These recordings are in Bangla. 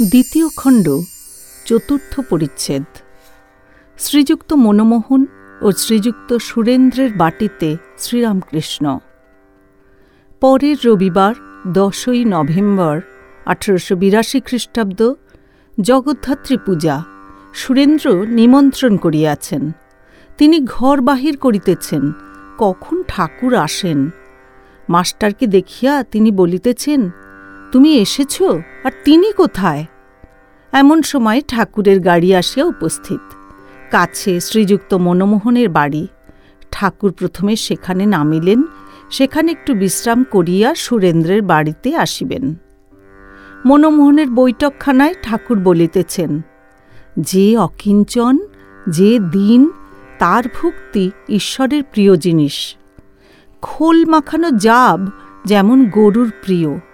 দ্বিতীয় খণ্ড, চতুর্থ পরিচ্ছেদ। শ্রীযুক্ত মনমোহন ও শ্রীযুক্ত সুরেন্দ্রের বাটিতে শ্রীরামকৃষ্ণ। পরের রবিবার, দশই নভেম্বর, আঠারোশো বিরাশি খ্রিস্টাব্দ, জগদ্ধাত্রী পূজা। সুরেন্দ্র নিমন্ত্রণ করিয়াছেন। তিনি ঘর বাহির করিতেছেন। কখন ঠাকুর আসেন? মাস্টারকে দেখিয়া তিনি বলিতেছেন তুমি এসেছ? আর তিনি কোথায়? এমন সময় ঠাকুরের গাড়ি আসিয়া উপস্থিত। কাছে শ্রীযুক্ত মনমোহনের বাড়ি। ঠাকুর প্রথমে সেখানে নামিলেন, সেখানে একটু বিশ্রাম করিয়া সুরেন্দ্রের বাড়িতে আসিবেন। মনমোহনের বৈঠকখানায় ঠাকুর বলিতেছেন, যে অকিঞ্চন, যে দিন, তার ভক্তি ঈশ্বরের প্রিয় জিনিস। খোল মাখানো জাব যেমন গরুর প্রিয়।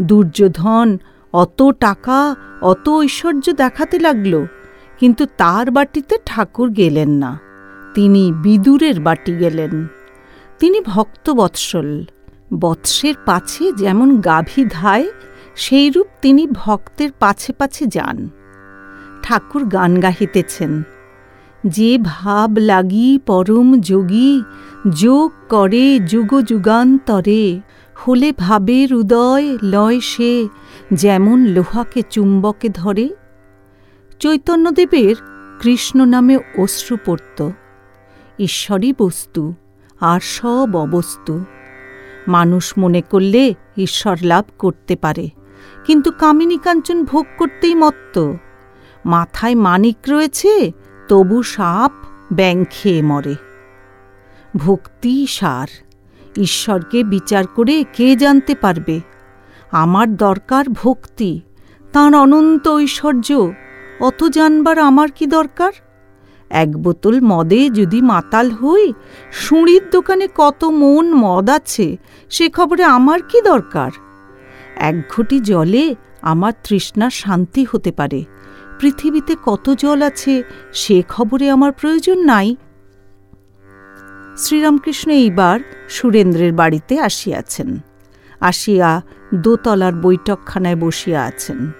দুর্যোধন অত টাকা, অত ঐশ্বর্য দেখাতে লাগল, কিন্তু তার বাটিতে ঠাকুর গেলেন না। তিনি বিদুরের বাটি গেলেন। তিনি ভক্ত বৎসল বৎসের পাছে যেমন গাভী ধায়, সেইরূপ তিনি ভক্তের পাছে পাছে যান। ঠাকুর গান গাহিতেছেন। যে ভাব লাগি পরম যোগী, যোগ করে যুগ যুগান্তরে হলে ভাবের উদয় লয় সে, যেমন লোহাকে চুম্বকে ধরে। চৈতন্যদেবের কৃষ্ণ নামে অশ্রু পড়ত ঈশ্বরই বস্তু, আর সব অবস্তু। মানুষ মনে করলে ঈশ্বর লাভ করতে পারে, কিন্তু কামিনী কাঞ্চন ভোগ করতেই মত্ত। মাথায় মানিক রয়েছে, তবু সাপ ব্যাং খেয়ে মরে। ভক্তি সার। ঈশ্বরকে বিচার করে কে জানতে পারবে? আমার দরকার ভক্তি, তাঁর অনন্ত ঐশ্বর্য। অত জানবার আমার কি দরকার? এক বোতল মদে যদি মাতাল হই, সুঁড়ির দোকানে কত মন মদ আছে, সে খবরে আমার কি দরকার? এক ঘটি জলে আমার তৃষ্ণা শান্তি হতে পারে। পৃথিবীতে কত জল আছে, সে খবরে আমার প্রয়োজন নাই। শ্রীরামকৃষ্ণ এইবার সুরেন্দ্রের বাড়িতে আসিয়াছেন, আসিয়া দোতলার বৈঠকখানায় বসিয়া আছেন।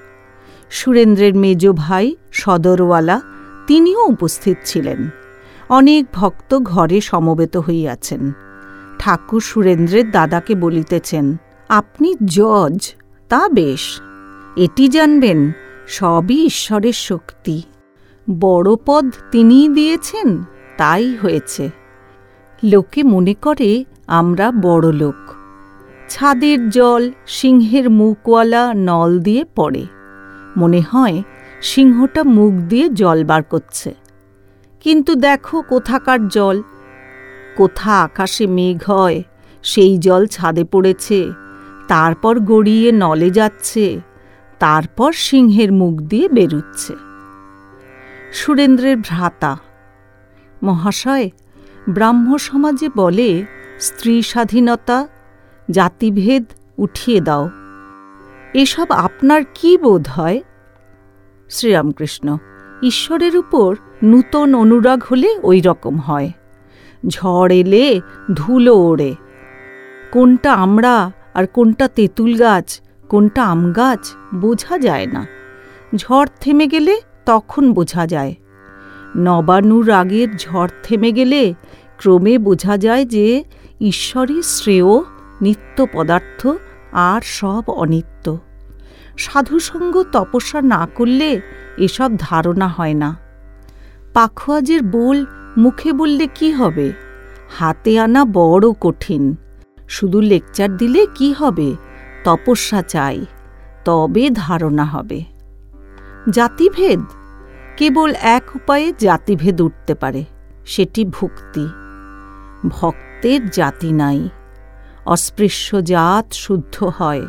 সুরেন্দ্রের মেজ ভাই সদরওয়ালা তিনিও উপস্থিত ছিলেন। অনেক ভক্ত ঘরে সমবেত হইয়াছেন। ঠাকুর সুরেন্দ্রের দাদাকে বলিতেছেন, আপনি জজ, তা বেশ। এটি জানবেন, সবই ঈশ্বরের শক্তি। বড় পদ তিনিই দিয়েছেন, তাই হয়েছে। লোকে মনে করে আমরা বড় লোক। ছাদের জল সিংহের মুখওয়ালা নল দিয়ে পড়ে। মনে হয় সিংহটা মুখ দিয়ে জল বার করছে। কিন্তু দেখো কোথাকার জল। কোথা আকাশে মেঘ হয়, সেই জল ছাদে পড়েছে। তারপর গড়িয়ে নলে যাচ্ছে। তারপর সিংহের মুখ দিয়ে বেরুচ্ছে। সুরেন্দ্রের ভ্রাতা। মহাশয় ব্রাহ্ম সমাজে বলে স্ত্রী স্বাধীনতা জাতিভেদ উঠিয়ে দাও। এসব আপনার কি বোধ হয়? শ্রীরামকৃষ্ণ, ঈশ্বরের উপর নূতন অনুরাগ হলে ওই রকম হয়। ঝড় এলে ধুলো ওড়ে। কোনটা আমরা আর কোনটা তেঁতুল গাছ, কোনটা আম গাছ বোঝা যায় না। ঝড় থেমে গেলে তখন বোঝা যায়। নবানুর আগের ঝড় থেমে গেলে ক্রমে বোঝা যায় যে ঈশ্বরই শ্রেয়, নিত্য পদার্থ, আর সব অনিত্য। সাধুসঙ্গ তপস্যা না করলে এসব ধারণা হয় না। পাখোয়াজের বোল মুখে বললে কি হবে? হাতে আনা বড় কঠিন। শুধু লেকচার দিলে কি হবে? তপস্যা চাই, তবে ধারণা হবে। জাতিভেদ? কেবল এক উপায়ে জাতিভেদ উঠতে পারে, সেটি ভক্তি। ভক্তের জাতি নাই। অস্পৃশ্য জাত শুদ্ধ হয়।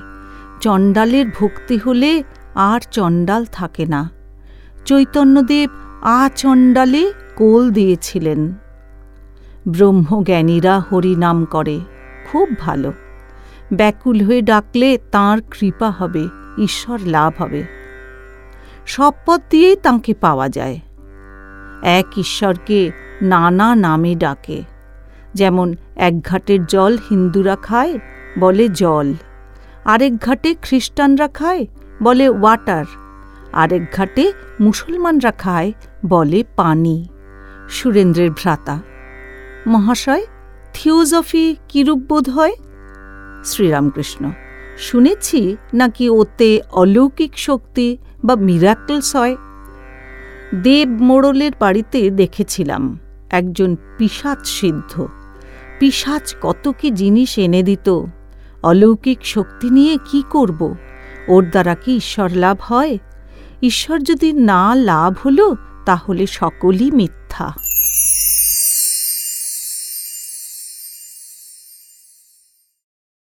চণ্ডালের ভক্তি হলে আর চণ্ডাল থাকে না। চৈতন্যদেব আ চণ্ডালে কোল দিয়েছিলেন। ব্রহ্মজ্ঞানীরা হরিনাম করে, খুব ভালো। ব্যাকুল হয়ে ডাকলে তাঁর কৃপা হবে, ঈশ্বর লাভ হবে। সব পথ দিয়েই তাঁকে পাওয়া যায়। এক ঈশ্বরকে নানা নামে ডাকে। যেমন, এক ঘাটের জল হিন্দুরা খায়, বলে জল। আরেক ঘাটে খ্রিস্টানরা খায়, বলে ওয়াটার। আরেক ঘাটে মুসলমানরা খায়, বলে পানি। সুরেন্দ্রের ভ্রাতা। মহাশয় থিওজফি কিরূপ বোধ হয়? শ্রীরামকৃষ্ণ। শুনেছি নাকি ওতে অলৌকিক শক্তি বা মিরাকলস হয়? দেব মোড়লের বাড়িতে দেখেছিলাম, একজন পিসাচ সিদ্ধ। পিসাচ কত কি জিনিস এনে দিত। অলৌকিক শক্তি নিয়ে কি করব? ওর দ্বারা কি ঈশ্বর লাভ হয়? ঈশ্বর যদি না লাভ হলো, তাহলে সকলই মিথ্যা।